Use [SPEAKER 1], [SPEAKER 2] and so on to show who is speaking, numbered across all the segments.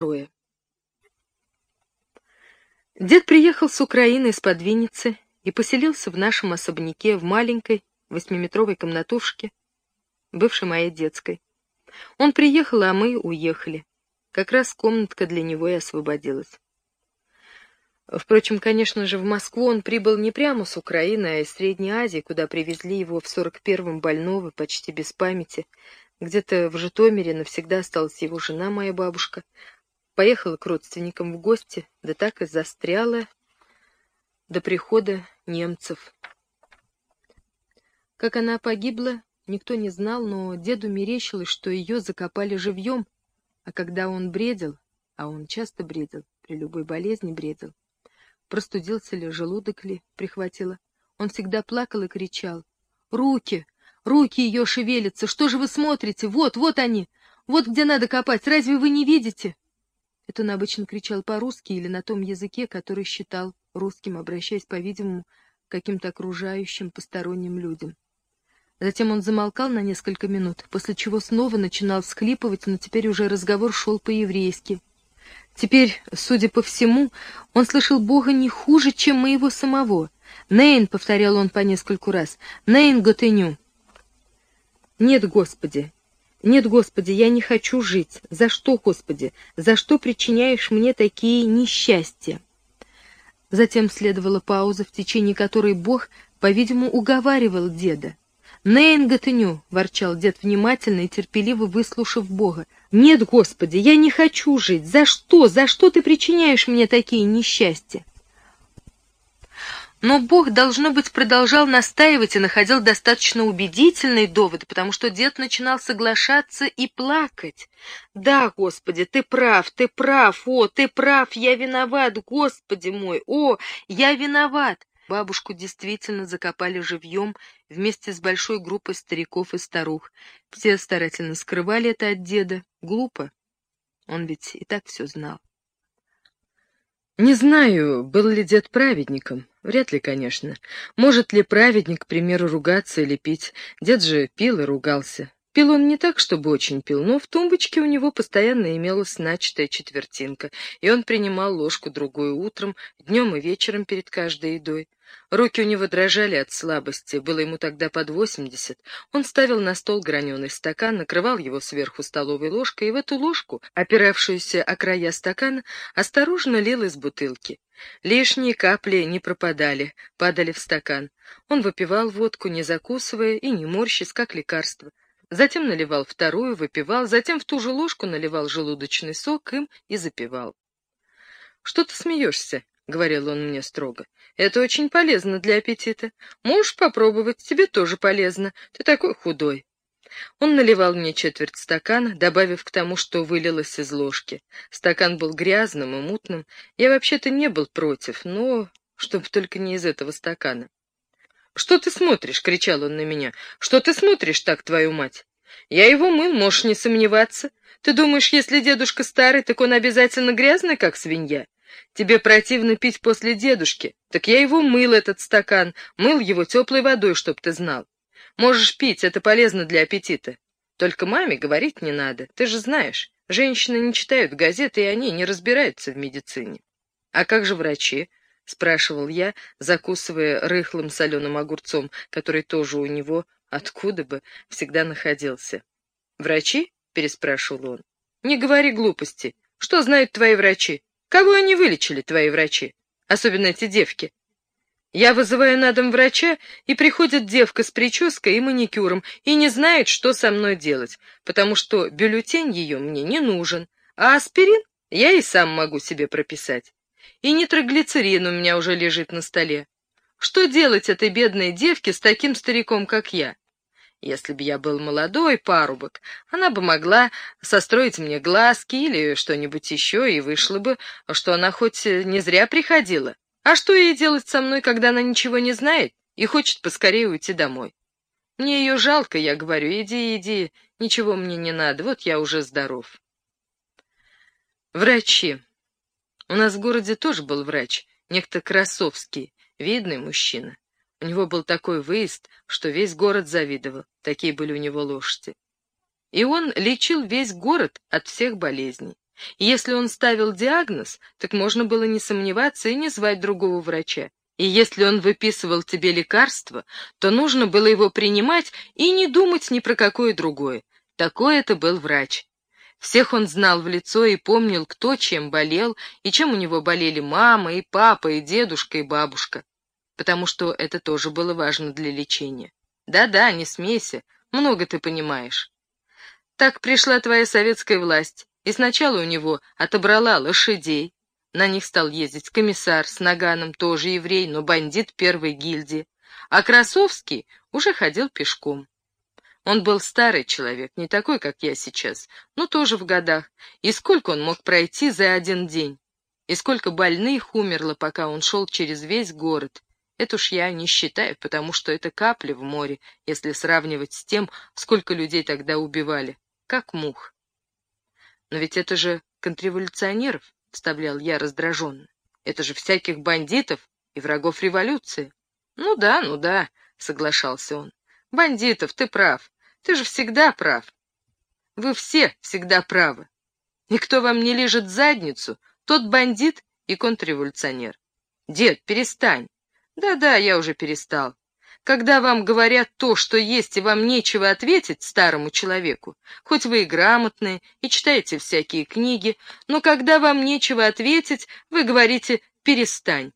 [SPEAKER 1] Второе. Дед приехал с Украины из-под Винницы и поселился в нашем особняке в маленькой восьмиметровой комнатушке, бывшей моей детской. Он приехал, а мы уехали. Как раз комнатка для него и освободилась. Впрочем, конечно же, в Москву он прибыл не прямо с Украины, а из Средней Азии, куда привезли его в сорок первом больного, почти без памяти. Где-то в Житомире навсегда осталась его жена, моя бабушка. Поехала к родственникам в гости, да так и застряла до прихода немцев. Как она погибла, никто не знал, но деду мерещилось, что ее закопали живьем, а когда он бредил, а он часто бредил, при любой болезни бредил, простудился ли, желудок ли прихватило, он всегда плакал и кричал. «Руки! Руки ее шевелятся! Что же вы смотрите? Вот, вот они! Вот где надо копать! Разве вы не видите?» Это он обычно кричал по-русски или на том языке, который считал русским, обращаясь, по-видимому, к каким-то окружающим посторонним людям. Затем он замолкал на несколько минут, после чего снова начинал всхлипывать, но теперь уже разговор шел по-еврейски. Теперь, судя по всему, он слышал Бога не хуже, чем моего самого. «Нейн», — повторял он по нескольку раз, — «Нейн Готеню». «Нет, Господи, нет, Господи, я не хочу жить. За что, Господи? За что причиняешь мне такие несчастья?» Затем следовала пауза, в течение которой Бог, по-видимому, уговаривал деда. «Нейн Гатыню!» — ворчал дед, внимательно и терпеливо выслушав Бога. «Нет, Господи, я не хочу жить! За что? За что ты причиняешь мне такие несчастья?» Но Бог, должно быть, продолжал настаивать и находил достаточно убедительные доводы, потому что дед начинал соглашаться и плакать. «Да, Господи, ты прав, ты прав, о, ты прав, я виноват, Господи мой, о, я виноват!» Бабушку действительно закопали живьем вместе с большой группой стариков и старух. Все старательно скрывали это от деда. Глупо. Он ведь и так все знал. Не знаю, был ли дед праведником. Вряд ли, конечно. Может ли праведник, к примеру, ругаться или пить? Дед же пил и ругался. Пил он не так, чтобы очень пил, но в тумбочке у него постоянно имелась начатая четвертинка, и он принимал ложку-другую утром, днем и вечером перед каждой едой. Руки у него дрожали от слабости, было ему тогда под восемьдесят. Он ставил на стол граненый стакан, накрывал его сверху столовой ложкой, и в эту ложку, опиравшуюся о края стакана, осторожно лил из бутылки. Лишние капли не пропадали, падали в стакан. Он выпивал водку, не закусывая и не морщись, как лекарство. Затем наливал вторую, выпивал, затем в ту же ложку наливал желудочный сок им и запивал. — Что ты смеешься? — говорил он мне строго. Это очень полезно для аппетита. Можешь попробовать, тебе тоже полезно. Ты такой худой. Он наливал мне четверть стакана, добавив к тому, что вылилось из ложки. Стакан был грязным и мутным. Я вообще-то не был против, но чтобы только не из этого стакана. «Что ты смотришь?» — кричал он на меня. «Что ты смотришь так, твою мать?» «Я его мыл, можешь не сомневаться. Ты думаешь, если дедушка старый, так он обязательно грязный, как свинья? Тебе противно пить после дедушки. Так я его мыл, этот стакан, мыл его теплой водой, чтоб ты знал. Можешь пить, это полезно для аппетита. Только маме говорить не надо, ты же знаешь. Женщины не читают газеты, и они не разбираются в медицине. А как же врачи? — спрашивал я, закусывая рыхлым соленым огурцом, который тоже у него, откуда бы, всегда находился. «Врачи?» — переспрашивал он. «Не говори глупости. Что знают твои врачи? Кого они вылечили, твои врачи? Особенно эти девки. Я вызываю на дом врача, и приходит девка с прической и маникюром, и не знает, что со мной делать, потому что бюллетень ее мне не нужен, а аспирин я и сам могу себе прописать. И нитроглицерин у меня уже лежит на столе. Что делать этой бедной девке с таким стариком, как я? Если бы я был молодой парубок, она бы могла состроить мне глазки или что-нибудь еще, и вышло бы, что она хоть не зря приходила. А что ей делать со мной, когда она ничего не знает и хочет поскорее уйти домой? Мне ее жалко, я говорю, иди, иди, ничего мне не надо, вот я уже здоров. Врачи. У нас в городе тоже был врач, некто Красовский, видный мужчина. У него был такой выезд, что весь город завидовал, такие были у него лошади. И он лечил весь город от всех болезней. И если он ставил диагноз, так можно было не сомневаться и не звать другого врача. И если он выписывал тебе лекарство, то нужно было его принимать и не думать ни про какое другое. Такой это был врач. Всех он знал в лицо и помнил, кто чем болел, и чем у него болели мама, и папа, и дедушка, и бабушка. Потому что это тоже было важно для лечения. Да-да, не смейся, много ты понимаешь. Так пришла твоя советская власть, и сначала у него отобрала лошадей. На них стал ездить комиссар с наганом, тоже еврей, но бандит первой гильдии. А Красовский уже ходил пешком. Он был старый человек, не такой, как я сейчас, но тоже в годах. И сколько он мог пройти за один день? И сколько больных умерло, пока он шел через весь город? Это уж я не считаю, потому что это капли в море, если сравнивать с тем, сколько людей тогда убивали, как мух. Но ведь это же контрреволюционеров, — вставлял я раздраженно. Это же всяких бандитов и врагов революции. Ну да, ну да, — соглашался он. Бандитов, ты прав. Ты же всегда прав. Вы все всегда правы. И кто вам не лежит задницу, тот бандит и контрреволюционер. Дед, перестань. Да-да, я уже перестал. Когда вам говорят то, что есть, и вам нечего ответить старому человеку, хоть вы и грамотные, и читаете всякие книги, но когда вам нечего ответить, вы говорите «перестань».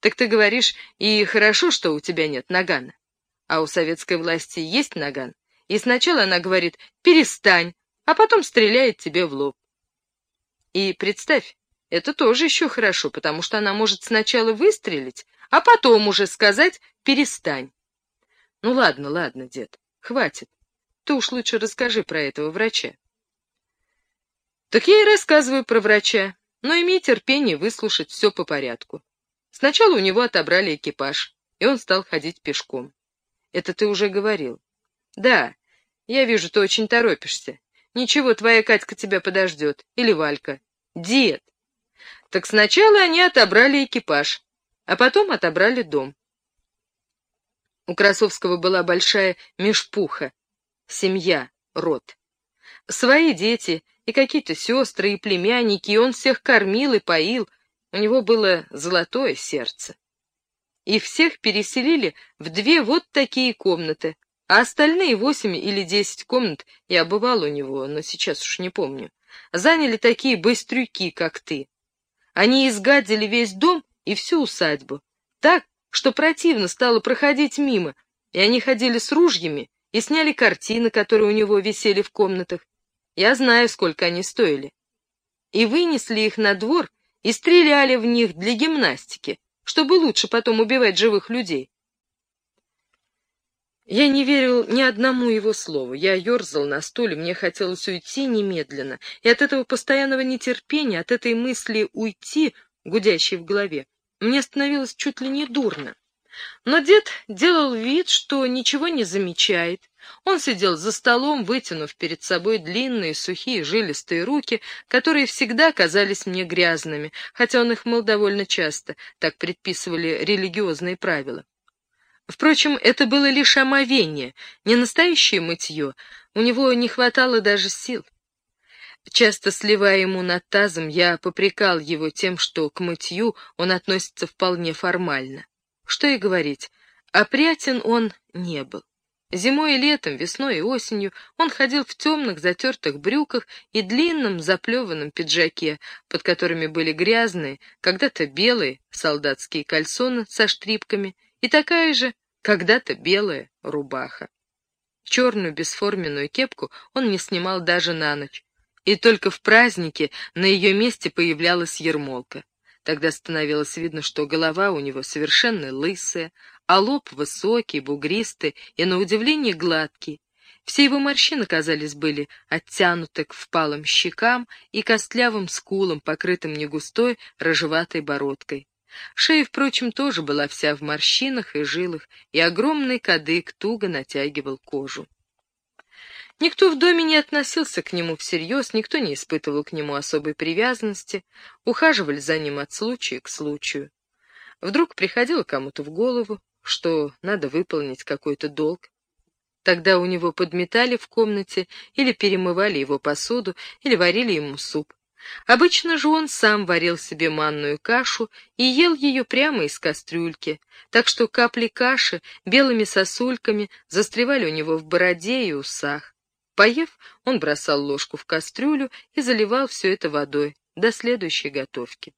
[SPEAKER 1] Так ты говоришь, и хорошо, что у тебя нет нагана. А у советской власти есть наган, и сначала она говорит «перестань», а потом стреляет тебе в лоб. И представь, это тоже еще хорошо, потому что она может сначала выстрелить, а потом уже сказать «перестань». Ну ладно, ладно, дед, хватит. Ты уж лучше расскажи про этого врача. Так я и рассказываю про врача, но имей терпение выслушать все по порядку. Сначала у него отобрали экипаж, и он стал ходить пешком. Это ты уже говорил. Да, я вижу, ты очень торопишься. Ничего, твоя Катька тебя подождет. Или Валька. Дед. Так сначала они отобрали экипаж, а потом отобрали дом. У Красовского была большая межпуха, семья, род. Свои дети и какие-то сестры и племянники, и он всех кормил и поил. У него было золотое сердце. И всех переселили в две вот такие комнаты, а остальные восемь или десять комнат, я бывал у него, но сейчас уж не помню, заняли такие быстрюки, как ты. Они изгадили весь дом и всю усадьбу, так, что противно стало проходить мимо, и они ходили с ружьями и сняли картины, которые у него висели в комнатах. Я знаю, сколько они стоили. И вынесли их на двор и стреляли в них для гимнастики, чтобы лучше потом убивать живых людей. Я не верил ни одному его слову. Я ерзал на стуле, мне хотелось уйти немедленно, и от этого постоянного нетерпения, от этой мысли уйти, гудящей в голове, мне становилось чуть ли не дурно. Но дед делал вид, что ничего не замечает. Он сидел за столом, вытянув перед собой длинные, сухие, жилистые руки, которые всегда казались мне грязными, хотя он их мыл довольно часто, так предписывали религиозные правила. Впрочем, это было лишь омовение, не настоящее мытье, у него не хватало даже сил. Часто сливая ему над тазом, я попрекал его тем, что к мытью он относится вполне формально. Что и говорить, опрятен он не был. Зимой и летом, весной и осенью он ходил в темных затертых брюках и длинном заплеванном пиджаке, под которыми были грязные, когда-то белые солдатские кальсоны со штрипками и такая же, когда-то белая рубаха. Черную бесформенную кепку он не снимал даже на ночь, и только в празднике на ее месте появлялась ермолка. Тогда становилось видно, что голова у него совершенно лысая, а лоб высокий, бугристый и, на удивление, гладкий. Все его морщины, казались, были оттянуты к впалым щекам и костлявым скулам, покрытым негустой рыжеватой бородкой. Шея, впрочем, тоже была вся в морщинах и жилах, и огромный кадык туго натягивал кожу. Никто в доме не относился к нему всерьез, никто не испытывал к нему особой привязанности, ухаживали за ним от случая к случаю. Вдруг приходило кому-то в голову, что надо выполнить какой-то долг. Тогда у него подметали в комнате или перемывали его посуду, или варили ему суп. Обычно же он сам варил себе манную кашу и ел ее прямо из кастрюльки, так что капли каши белыми сосульками застревали у него в бороде и усах. Поев, он бросал ложку в кастрюлю и заливал все это водой до следующей готовки.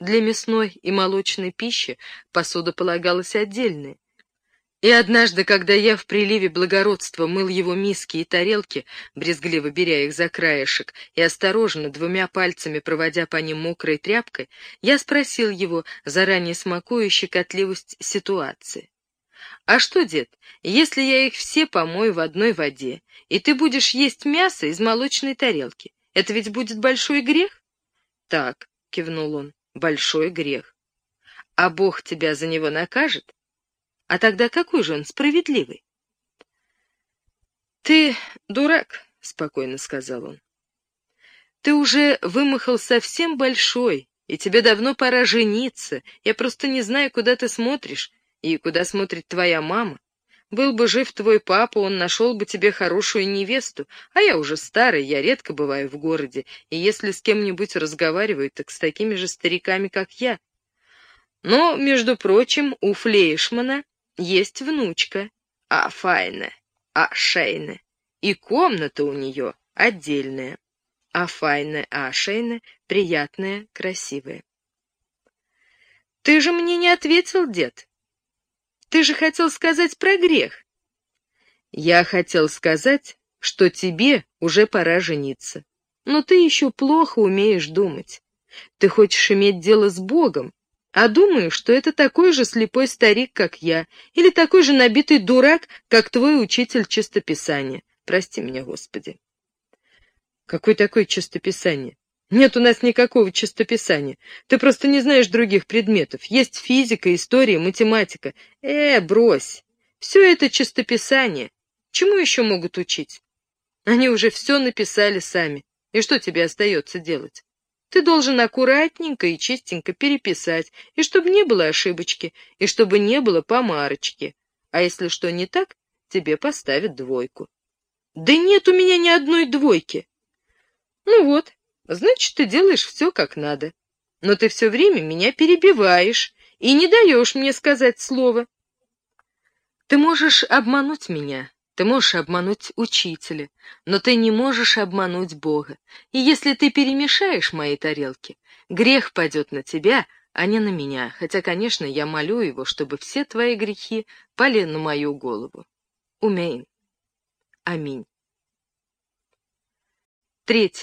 [SPEAKER 1] Для мясной и молочной пищи посуда полагалась отдельная, и однажды, когда я в приливе благородства мыл его миски и тарелки, брезгливо беря их за краешек и осторожно двумя пальцами проводя по ним мокрой тряпкой, я спросил его, заранее смакуя щекотливость ситуации. «А что, дед, если я их все помою в одной воде, и ты будешь есть мясо из молочной тарелки, это ведь будет большой грех?» «Так», — кивнул он, — «большой грех». «А Бог тебя за него накажет?» А тогда какой же он справедливый? «Ты дурак», — спокойно сказал он. «Ты уже вымахал совсем большой, и тебе давно пора жениться. Я просто не знаю, куда ты смотришь и куда смотрит твоя мама. Был бы жив твой папа, он нашел бы тебе хорошую невесту, а я уже старый, я редко бываю в городе, и если с кем-нибудь разговариваю, так с такими же стариками, как я. Но, между прочим, у Флейшмана есть внучка, а файна, а шейна, и комната у нее отдельная, а файна, а шейна приятная, красивая. Ты же мне не ответил, дед. Ты же хотел сказать про грех. Я хотел сказать, что тебе уже пора жениться. Но ты еще плохо умеешь думать. Ты хочешь иметь дело с Богом, а думаю, что это такой же слепой старик, как я, или такой же набитый дурак, как твой учитель чистописания. Прости меня, Господи. Какой такой чистописание? Нет у нас никакого чистописания. Ты просто не знаешь других предметов. Есть физика, история, математика. Э, брось. Все это чистописание. Чему еще могут учить? Они уже все написали сами. И что тебе остается делать? Ты должен аккуратненько и чистенько переписать, и чтобы не было ошибочки, и чтобы не было помарочки. А если что не так, тебе поставят двойку. Да нет у меня ни одной двойки. Ну вот, значит, ты делаешь все как надо. Но ты все время меня перебиваешь и не даешь мне сказать слово. Ты можешь обмануть меня, ты можешь обмануть учителя, но ты не можешь обмануть Бога. И если ты перемешаешь мои тарелки, грех падет на тебя, а не на меня, хотя, конечно, я молю его, чтобы все твои грехи пали на мою голову. Умейн. Аминь. Третье.